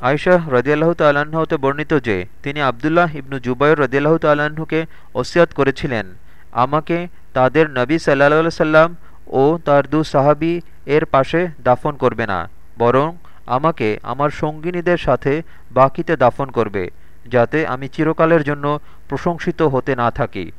আয়সা রদিয়াল্লাহ তাল্লাহতে হতে বর্ণিত যে, তিনি আবদুল্লাহ ইবনু জুবাইর রদিয়াল্লাহ তাল্লাহকে ওসিয়াত করেছিলেন। আমাকে তাদের নবী সাল্লা সাল্লাম ও তার দু সাহাবি এর পাশে দাফন করবে না, বরং আমাকে আমার সঙ্গিনীদের সাথে বাকিতে দাফন করবে, যাতে আমি চিরকালের জন্য প্রশংসিত হতে না থাকি।